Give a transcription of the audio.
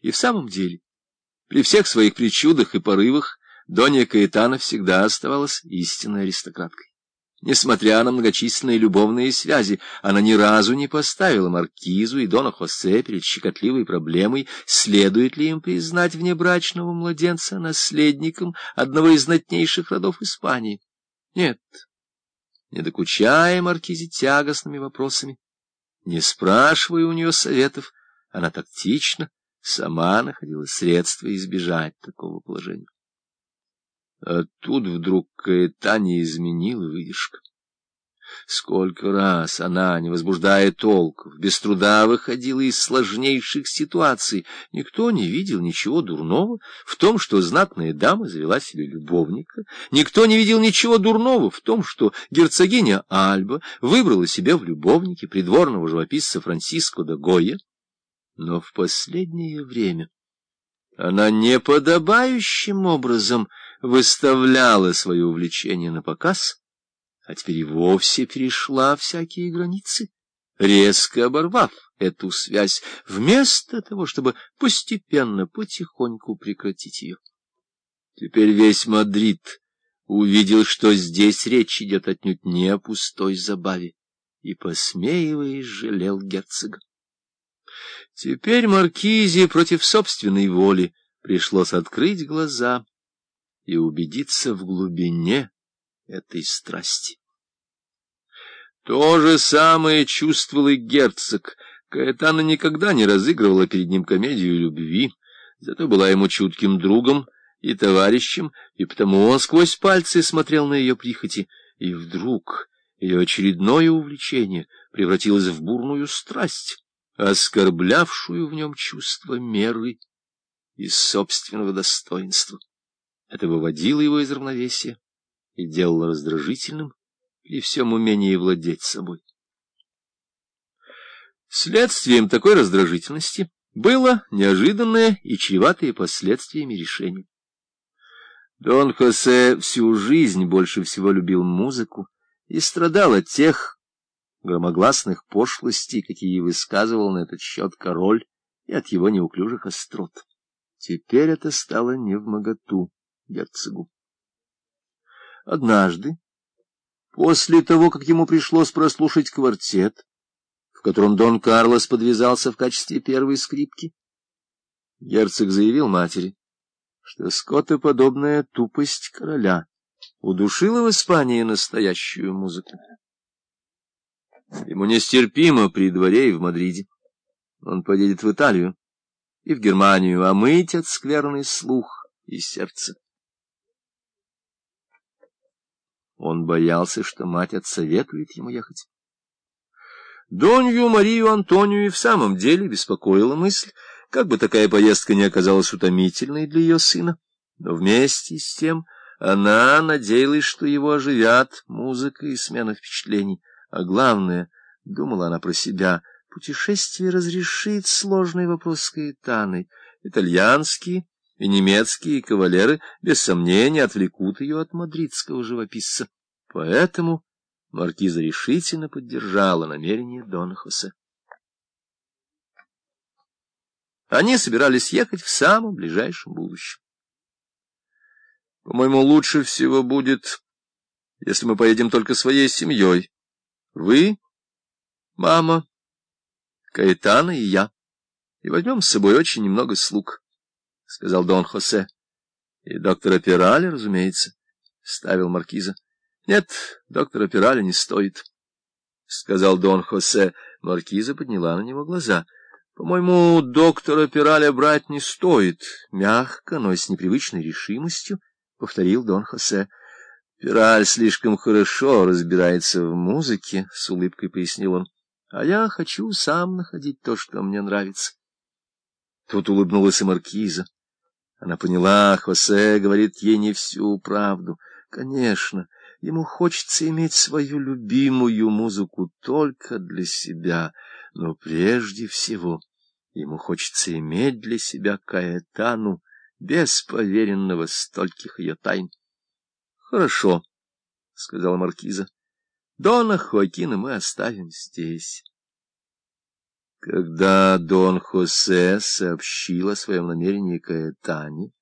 И в самом деле, при всех своих причудах и порывах, Донья Каэтана всегда оставалась истинной аристократкой. Несмотря на многочисленные любовные связи, она ни разу не поставила Маркизу и Дона Хосе перед щекотливой проблемой, следует ли им признать внебрачного младенца наследником одного из знатнейших родов Испании. Нет, не докучая Маркизе тягостными вопросами, не спрашивая у нее советов, она тактично сама находила средства избежать такого положения. А тут вдруг Каэтане изменила выдержка. Сколько раз она, не возбуждая толков, без труда выходила из сложнейших ситуаций. Никто не видел ничего дурного в том, что знатная дама завела себе любовника. Никто не видел ничего дурного в том, что герцогиня Альба выбрала себе в любовнике придворного живописца Франциско де Гойя. Но в последнее время она неподобающим образом выставляла свое увлечение на показ, а теперь и вовсе перешла всякие границы, резко оборвав эту связь, вместо того, чтобы постепенно, потихоньку прекратить ее. Теперь весь Мадрид увидел, что здесь речь идет отнюдь не о пустой забаве, и, посмеиваясь, жалел герцога. Теперь Маркизе против собственной воли пришлось открыть глаза и убедиться в глубине этой страсти. То же самое чувствовал и герцог. Каэтана никогда не разыгрывала перед ним комедию любви, зато была ему чутким другом и товарищем, и потому он сквозь пальцы смотрел на ее прихоти, и вдруг ее очередное увлечение превратилось в бурную страсть, оскорблявшую в нем чувство меры и собственного достоинства. Это выводило его из равновесия и делало раздражительным при всем умении владеть собой. Следствием такой раздражительности было неожиданное и чреватое последствиями решение. Дон Хосе всю жизнь больше всего любил музыку и страдал от тех громогласных пошлостей, какие высказывал на этот счет король, и от его неуклюжих острот. Теперь это стало не в моготу герцогу. Однажды, после того, как ему пришлось прослушать квартет, в котором Дон Карлос подвязался в качестве первой скрипки, герцог заявил матери, что скотоподобная тупость короля удушила в Испании настоящую музыку. Ему нестерпимо при дворе и в Мадриде. Он поедет в Италию и в Германию, а мыть от скверный слух и сердце. Он боялся, что мать отсоветует ему ехать. Донью Марию Антонию и в самом деле беспокоила мысль, как бы такая поездка не оказалась утомительной для ее сына. Но вместе с тем она надеялась, что его оживят музыка и смена впечатлений. А главное, думала она про себя, путешествие разрешит сложный вопрос с Каэтаной. Итальянские и немецкие кавалеры, без сомнения, отвлекут ее от мадридского живописца. Поэтому маркиза решительно поддержала намерение Дона. Они собирались ехать в самом ближайшем будущем. По-моему, лучше всего будет, если мы поедем только своей семьей. Вы, мама, Каэтана и я. И возьмем с собой очень немного слуг. — сказал Дон Хосе. — И доктора Пирали, разумеется, — ставил маркиза. — Нет, доктора Пирали не стоит, — сказал Дон Хосе. Маркиза подняла на него глаза. — По-моему, доктора Пираля брать не стоит. Мягко, но с непривычной решимостью, — повторил Дон Хосе. — Пираль слишком хорошо разбирается в музыке, — с улыбкой пояснил он. — А я хочу сам находить то, что мне нравится. Тут улыбнулась и маркиза. Она поняла, Хосе говорит ей не всю правду. Конечно, ему хочется иметь свою любимую музыку только для себя, но прежде всего ему хочется иметь для себя Каэтану, без поверенного стольких ее тайн. — Хорошо, — сказала маркиза. — Дона Хоакина мы оставим здесь. Когда Дон Хосе сообщил о своем намерении Каэтане,